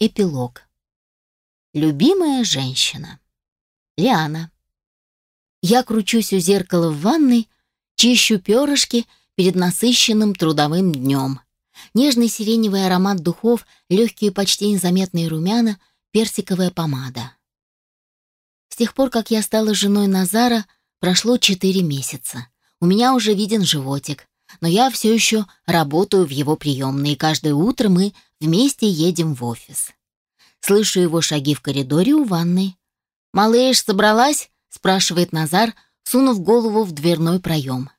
Эпилог. Любимая женщина. Лиана. Я кручусь у зеркала в ванной, чищу перышки перед насыщенным трудовым днем. Нежный сиреневый аромат духов, легкие почти незаметные румяна, персиковая помада. С тех пор, как я стала женой Назара, прошло четыре месяца. У меня уже виден животик, но я все еще работаю в его приемной, и каждое утро мы вместе едем в офис. Слышу его шаги в коридоре у ванной. «Малыш, собралась?» — спрашивает Назар, сунув голову в дверной проем.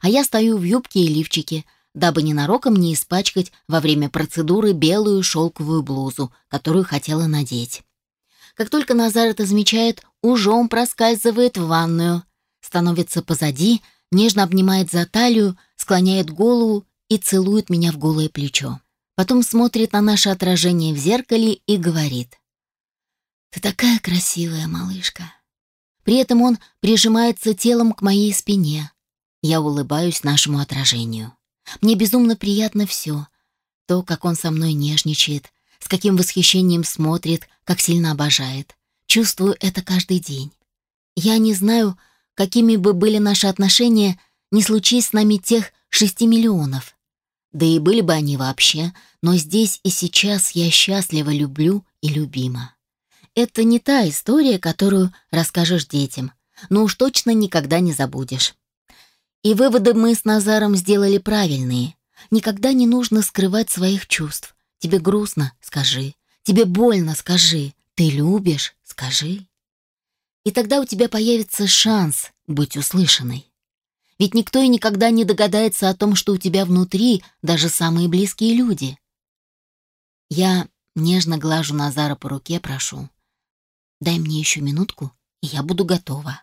А я стою в юбке и лифчике, дабы ненароком не испачкать во время процедуры белую шелковую блузу, которую хотела надеть. Как только Назар это замечает, ужом проскальзывает в ванную, становится позади, нежно обнимает за талию, склоняет голову и целует меня в голое плечо. Потом смотрит на наше отражение в зеркале и говорит. «Ты такая красивая, малышка». При этом он прижимается телом к моей спине. Я улыбаюсь нашему отражению. Мне безумно приятно все. То, как он со мной нежничает, с каким восхищением смотрит, как сильно обожает. Чувствую это каждый день. Я не знаю, какими бы были наши отношения, не случись с нами тех шести миллионов. Да и были бы они вообще, но здесь и сейчас я счастливо люблю и любима. Это не та история, которую расскажешь детям, но уж точно никогда не забудешь. И выводы мы с Назаром сделали правильные. Никогда не нужно скрывать своих чувств. Тебе грустно — скажи. Тебе больно — скажи. Ты любишь — скажи. И тогда у тебя появится шанс быть услышанной. Ведь никто и никогда не догадается о том, что у тебя внутри даже самые близкие люди. Я нежно глажу Назара по руке, прошу. Дай мне еще минутку, и я буду готова.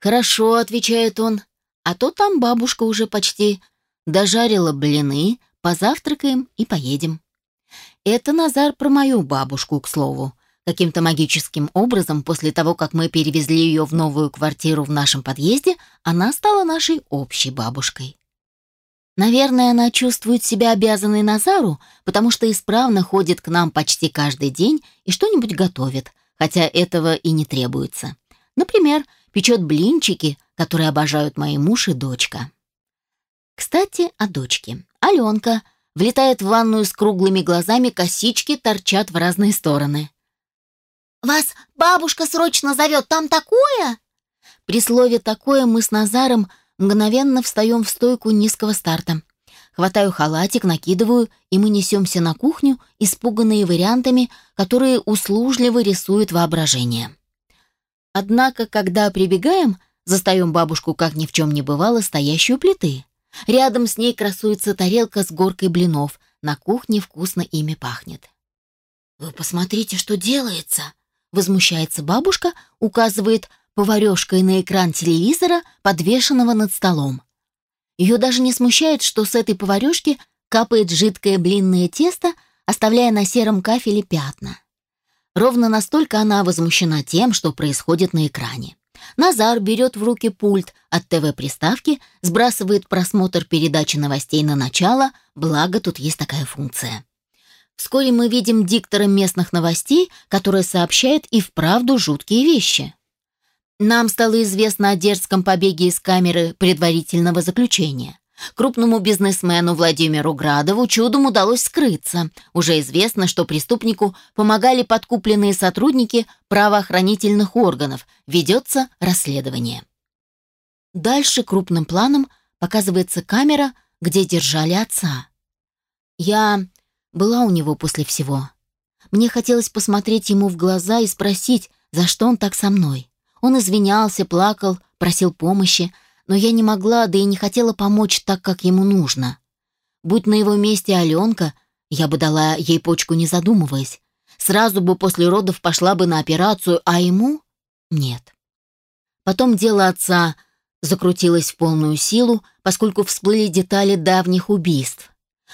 «Хорошо», — отвечает он, — «а то там бабушка уже почти дожарила блины, позавтракаем и поедем». Это Назар про мою бабушку, к слову. Каким-то магическим образом, после того, как мы перевезли ее в новую квартиру в нашем подъезде, она стала нашей общей бабушкой. Наверное, она чувствует себя обязанной Назару, потому что исправно ходит к нам почти каждый день и что-нибудь готовит, хотя этого и не требуется. Например, печет блинчики, которые обожают мои муж и дочка. Кстати, о дочке. Аленка влетает в ванную с круглыми глазами, косички торчат в разные стороны. «Вас бабушка срочно зовет, там такое?» При слове «такое» мы с Назаром мгновенно встаем в стойку низкого старта. Хватаю халатик, накидываю, и мы несемся на кухню, испуганные вариантами, которые услужливо рисует воображение. Однако, когда прибегаем, застаем бабушку, как ни в чем не бывало, стоящую плиты. Рядом с ней красуется тарелка с горкой блинов. На кухне вкусно ими пахнет. «Вы посмотрите, что делается!» Возмущается бабушка, указывает поварешкой на экран телевизора, подвешенного над столом. Ее даже не смущает, что с этой поварешки капает жидкое блинное тесто, оставляя на сером кафеле пятна. Ровно настолько она возмущена тем, что происходит на экране. Назар берет в руки пульт от ТВ-приставки, сбрасывает просмотр передачи новостей на начало, благо тут есть такая функция. Вскоре мы видим диктора местных новостей, который сообщает и вправду жуткие вещи. Нам стало известно о дерзком побеге из камеры предварительного заключения. Крупному бизнесмену Владимиру Градову чудом удалось скрыться. Уже известно, что преступнику помогали подкупленные сотрудники правоохранительных органов. Ведется расследование. Дальше крупным планом показывается камера, где держали отца. Я была у него после всего. Мне хотелось посмотреть ему в глаза и спросить, за что он так со мной. Он извинялся, плакал, просил помощи, но я не могла, да и не хотела помочь так, как ему нужно. Будь на его месте Аленка, я бы дала ей почку, не задумываясь. Сразу бы после родов пошла бы на операцию, а ему — нет. Потом дело отца закрутилось в полную силу, поскольку всплыли детали давних убийств.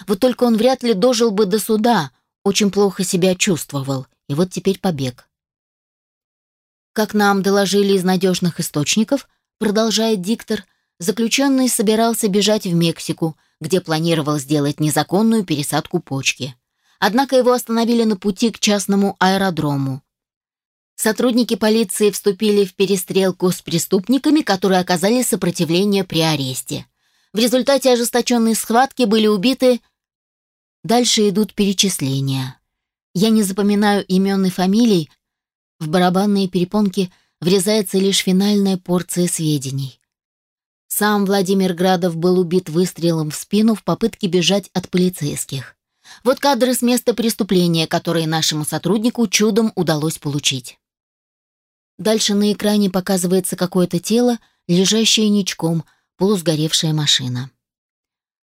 Вот только он вряд ли дожил бы до суда, очень плохо себя чувствовал, и вот теперь побег. Как нам доложили из надежных источников, продолжает диктор, заключенный собирался бежать в Мексику, где планировал сделать незаконную пересадку почки. Однако его остановили на пути к частному аэродрому. Сотрудники полиции вступили в перестрелку с преступниками, которые оказали сопротивление при аресте. В результате ожесточенной схватки были убиты... Дальше идут перечисления. Я не запоминаю имен и фамилий. В барабанные перепонки врезается лишь финальная порция сведений. Сам Владимир Градов был убит выстрелом в спину в попытке бежать от полицейских. Вот кадры с места преступления, которые нашему сотруднику чудом удалось получить. Дальше на экране показывается какое-то тело, лежащее ничком, полусгоревшая машина.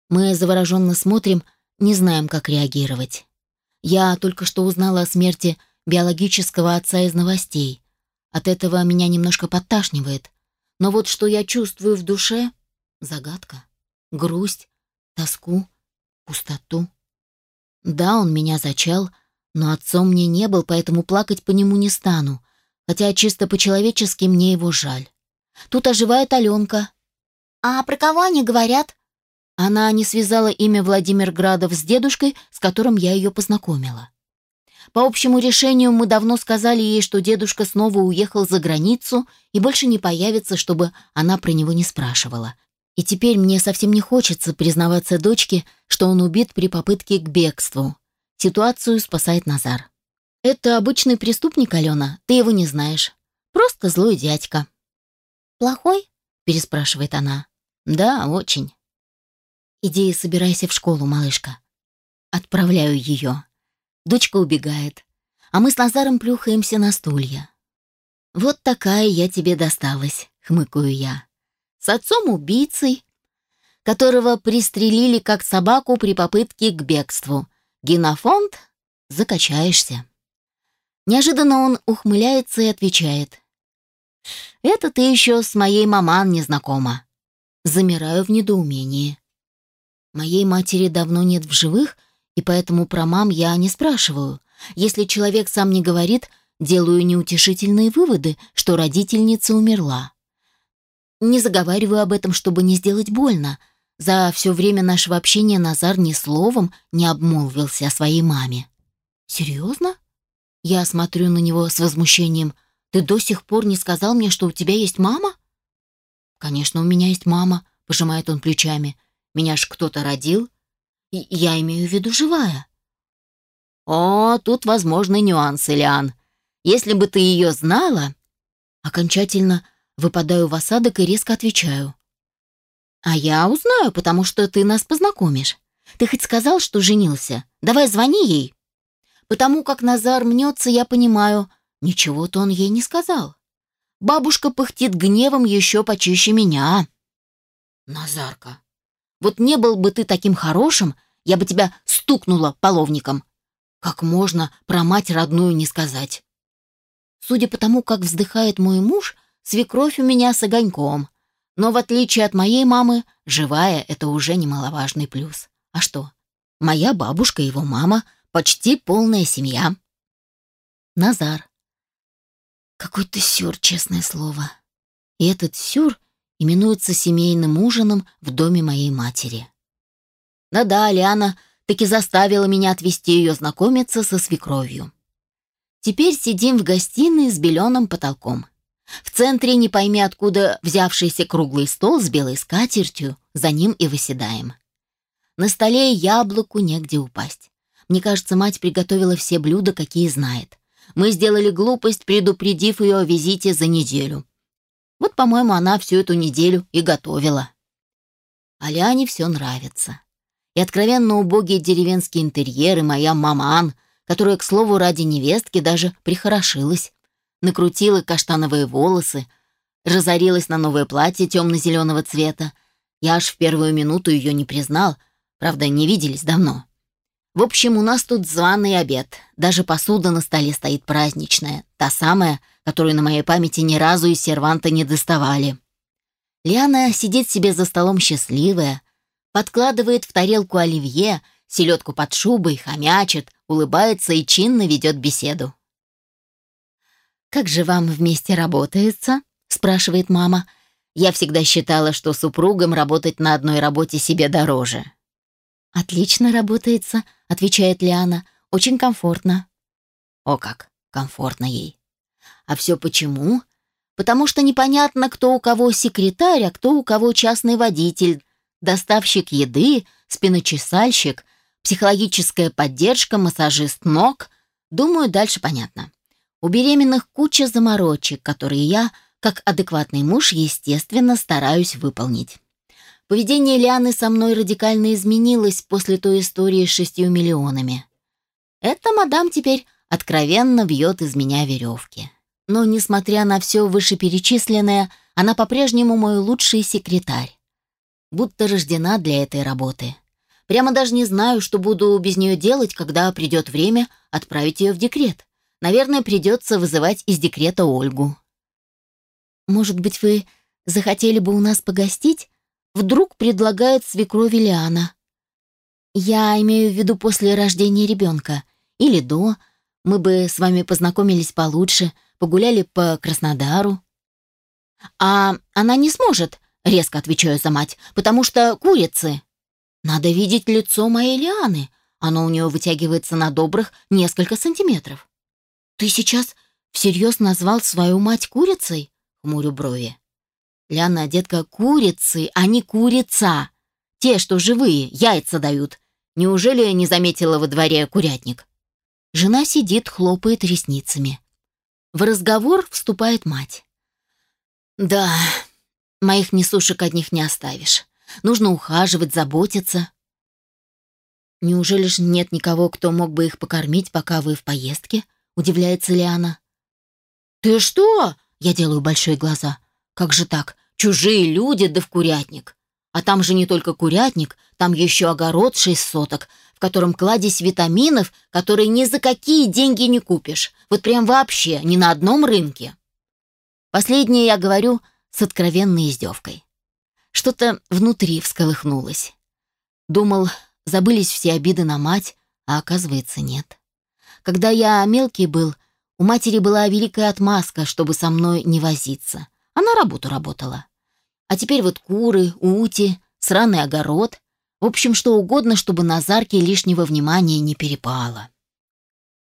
Мы завороженно смотрим, не знаем, как реагировать. Я только что узнала о смерти биологического отца из новостей. От этого меня немножко подташнивает. Но вот что я чувствую в душе — загадка. Грусть, тоску, пустоту. Да, он меня зачал, но отцом мне не был, поэтому плакать по нему не стану, хотя чисто по-человечески мне его жаль. Тут оживает Аленка. «А про кого они говорят?» Она не связала имя Владимир Градов с дедушкой, с которым я ее познакомила. По общему решению мы давно сказали ей, что дедушка снова уехал за границу и больше не появится, чтобы она про него не спрашивала. И теперь мне совсем не хочется признаваться дочке, что он убит при попытке к бегству. Ситуацию спасает Назар. «Это обычный преступник, Алена, ты его не знаешь. Просто злой дядька». «Плохой?» — переспрашивает она. «Да, очень». «Иди и собирайся в школу, малышка». Отправляю ее. Дочка убегает, а мы с Назаром плюхаемся на стулья. «Вот такая я тебе досталась», — хмыкаю я. «С отцом-убийцей, которого пристрелили как собаку при попытке к бегству. Генофонд? Закачаешься». Неожиданно он ухмыляется и отвечает. «Это ты еще с моей маман не знакома». Замираю в недоумении. Моей матери давно нет в живых — и поэтому про мам я не спрашиваю. Если человек сам не говорит, делаю неутешительные выводы, что родительница умерла. Не заговариваю об этом, чтобы не сделать больно. За все время нашего общения Назар ни словом не обмолвился о своей маме. «Серьезно?» Я смотрю на него с возмущением. «Ты до сих пор не сказал мне, что у тебя есть мама?» «Конечно, у меня есть мама», — пожимает он плечами. «Меня ж кто-то родил, я имею в виду живая. О, тут возможны нюансы, Лиан. Если бы ты ее знала... Окончательно выпадаю в осадок и резко отвечаю. А я узнаю, потому что ты нас познакомишь. Ты хоть сказал, что женился? Давай звони ей. Потому как Назар мнется, я понимаю, ничего-то он ей не сказал. Бабушка пыхтит гневом еще почище меня. Назарка, вот не был бы ты таким хорошим, я бы тебя стукнула половником. Как можно про мать родную не сказать? Судя по тому, как вздыхает мой муж, свекровь у меня с огоньком. Но в отличие от моей мамы, живая — это уже немаловажный плюс. А что? Моя бабушка, его мама, почти полная семья. Назар. Какой-то сюр, честное слово. И этот сюр именуется семейным ужином в доме моей матери. Да-да, Лиана таки заставила меня отвести ее знакомиться со свекровью. Теперь сидим в гостиной с беленым потолком. В центре не пойми откуда взявшийся круглый стол с белой скатертью, за ним и выседаем. На столе яблоку негде упасть. Мне кажется, мать приготовила все блюда, какие знает. Мы сделали глупость, предупредив ее о визите за неделю. Вот, по-моему, она всю эту неделю и готовила. Аляне все нравится. И откровенно убогие деревенские интерьеры, моя маман, которая, к слову, ради невестки даже прихорошилась, накрутила каштановые волосы, разорилась на новое платье темно-зеленого цвета. Я аж в первую минуту ее не признал, правда, не виделись давно. В общем, у нас тут званый обед. Даже посуда на столе стоит праздничная, та самая, которую на моей памяти ни разу из серванта не доставали. Лиана сидит себе за столом счастливая, подкладывает в тарелку оливье, селедку под шубой, хомячит, улыбается и чинно ведет беседу. «Как же вам вместе работается?» — спрашивает мама. «Я всегда считала, что супругам работать на одной работе себе дороже». «Отлично работается», — отвечает Лиана. Очень комфортно. О как, комфортно ей. А все почему? Потому что непонятно, кто у кого секретарь, а кто у кого частный водитель, доставщик еды, спиночесальщик, психологическая поддержка, массажист ног. Думаю, дальше понятно. У беременных куча заморочек, которые я, как адекватный муж, естественно, стараюсь выполнить. Поведение Лианы со мной радикально изменилось после той истории с шестью миллионами. Эта мадам теперь откровенно вьет из меня веревки. Но, несмотря на все вышеперечисленное, она по-прежнему мой лучший секретарь. Будто рождена для этой работы. Прямо даже не знаю, что буду без нее делать, когда придет время отправить ее в декрет. Наверное, придется вызывать из декрета Ольгу. «Может быть, вы захотели бы у нас погостить?» Вдруг предлагает свекрови Лиана. «Я имею в виду после рождения ребенка. Или до. Мы бы с вами познакомились получше, погуляли по Краснодару». «А она не сможет», — резко отвечаю за мать, «потому что курицы». «Надо видеть лицо моей Лианы. Оно у нее вытягивается на добрых несколько сантиметров». «Ты сейчас всерьез назвал свою мать курицей?» — хмурю брови. «Ляна, детка, курицы, а не курица. Те, что живые, яйца дают. Неужели не заметила во дворе курятник?» Жена сидит, хлопает ресницами. В разговор вступает мать. «Да, моих несушек одних не оставишь. Нужно ухаживать, заботиться». «Неужели ж нет никого, кто мог бы их покормить, пока вы в поездке?» удивляется Лиана. «Ты что?» — я делаю большие глаза. «Как же так? Чужие люди да в курятник. А там же не только курятник, там еще огород шесть соток, в котором кладезь витаминов, которые ни за какие деньги не купишь. Вот прям вообще, ни на одном рынке». Последнее я говорю с откровенной издевкой. Что-то внутри всколыхнулось. Думал, забылись все обиды на мать, а оказывается нет. Когда я мелкий был, у матери была великая отмазка, чтобы со мной не возиться. Она работу работала. А теперь вот куры, ути, сраный огород. В общем, что угодно, чтобы Назарке лишнего внимания не перепало.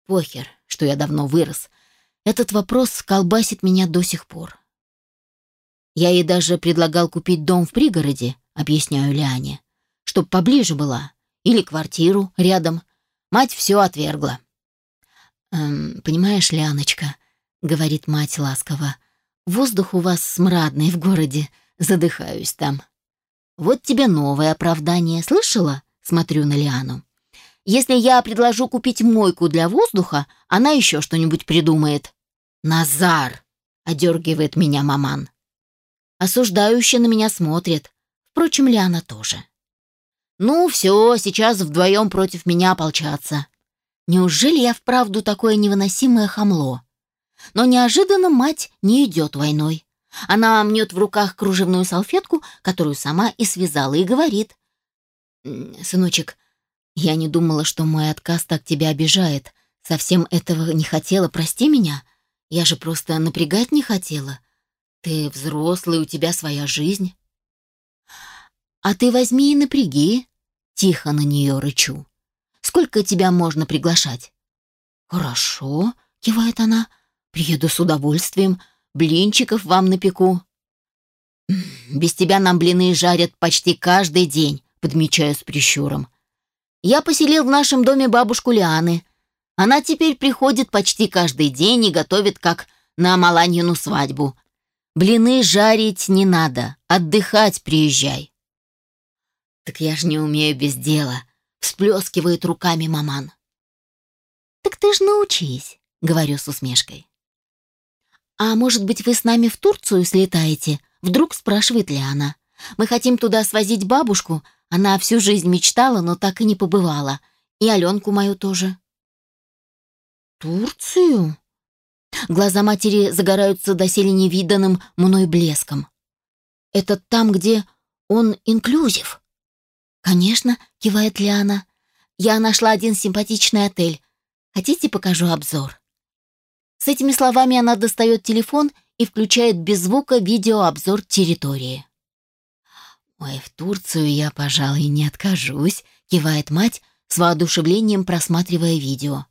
Похер, что я давно вырос. Этот вопрос колбасит меня до сих пор. Я ей даже предлагал купить дом в пригороде, объясняю Ляне, чтоб поближе была, или квартиру рядом. Мать все отвергла. «Эм, «Понимаешь, Ляночка», — говорит мать ласково, «воздух у вас смрадный в городе, задыхаюсь там». «Вот тебе новое оправдание, слышала?» — смотрю на Лиану. «Если я предложу купить мойку для воздуха, она еще что-нибудь придумает». «Назар!» — одергивает меня маман. Осуждающе на меня смотрит. Впрочем, Лиана тоже. «Ну, все, сейчас вдвоем против меня ополчаться. Неужели я вправду такое невыносимое хамло? Но неожиданно мать не идет войной. Она мнет в руках кружевную салфетку, которую сама и связала, и говорит. «Сыночек, я не думала, что мой отказ так тебя обижает. Совсем этого не хотела, прости меня. Я же просто напрягать не хотела. Ты взрослый, у тебя своя жизнь». «А ты возьми и напряги», — тихо на нее рычу. Сколько тебя можно приглашать?» «Хорошо», — кивает она. «Приеду с удовольствием. Блинчиков вам напеку». «Без тебя нам блины жарят почти каждый день», — подмечаю с прищуром. «Я поселил в нашем доме бабушку Лианы. Она теперь приходит почти каждый день и готовит, как на Маланьину свадьбу. Блины жарить не надо, отдыхать приезжай». «Так я ж не умею без дела», всплескивает руками маман. «Так ты ж научись», — говорю с усмешкой. «А может быть, вы с нами в Турцию слетаете?» — вдруг спрашивает Лиана. «Мы хотим туда свозить бабушку. Она всю жизнь мечтала, но так и не побывала. И Аленку мою тоже». «Турцию?» Глаза матери загораются доселе невиданным мной блеском. «Это там, где он инклюзив?» «Конечно», — кивает Лиана. «Я нашла один симпатичный отель. Хотите, покажу обзор?» С этими словами она достает телефон и включает без звука видеообзор территории. «Ой, в Турцию я, пожалуй, не откажусь», — кивает мать, с воодушевлением просматривая видео.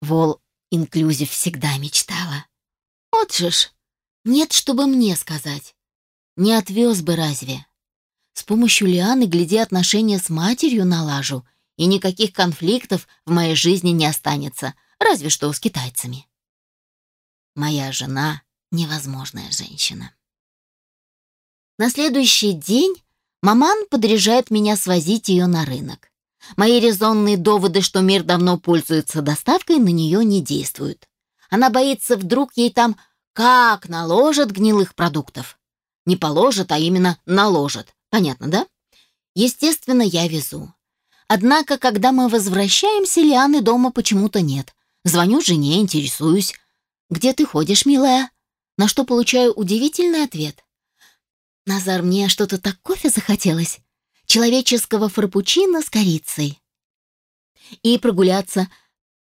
Вол инклюзив всегда мечтала. Вот же ж, нет, чтобы мне сказать. Не отвез бы разве. С помощью Лианы, гляди, отношения с матерью налажу, и никаких конфликтов в моей жизни не останется, разве что с китайцами. Моя жена — невозможная женщина. На следующий день маман подряжает меня свозить ее на рынок. Мои резонные доводы, что мир давно пользуется доставкой, на нее не действуют. Она боится, вдруг ей там как наложат гнилых продуктов. Не положат, а именно наложат. Понятно, да? Естественно, я везу. Однако, когда мы возвращаемся, Лианы дома почему-то нет. Звоню жене, интересуюсь. «Где ты ходишь, милая?» На что получаю удивительный ответ. «Назар, мне что-то так кофе захотелось. Человеческого фрапучино с корицей. И прогуляться.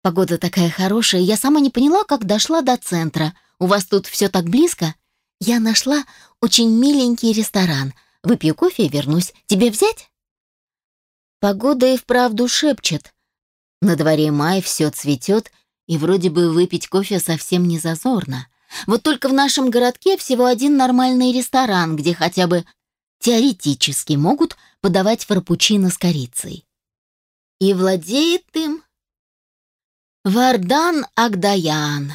Погода такая хорошая. Я сама не поняла, как дошла до центра. У вас тут все так близко. Я нашла очень миленький ресторан. Выпью кофе и вернусь. Тебе взять?» Погода и вправду шепчет. На дворе май, все цветет, и вроде бы выпить кофе совсем не зазорно. Вот только в нашем городке всего один нормальный ресторан, где хотя бы теоретически могут подавать фарпучино с корицей. И владеет им Вардан Агдаян,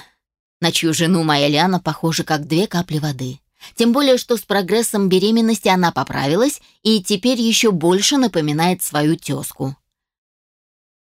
на чью жену моя Ляна похожа как две капли воды. Тем более, что с прогрессом беременности она поправилась и теперь еще больше напоминает свою тезку.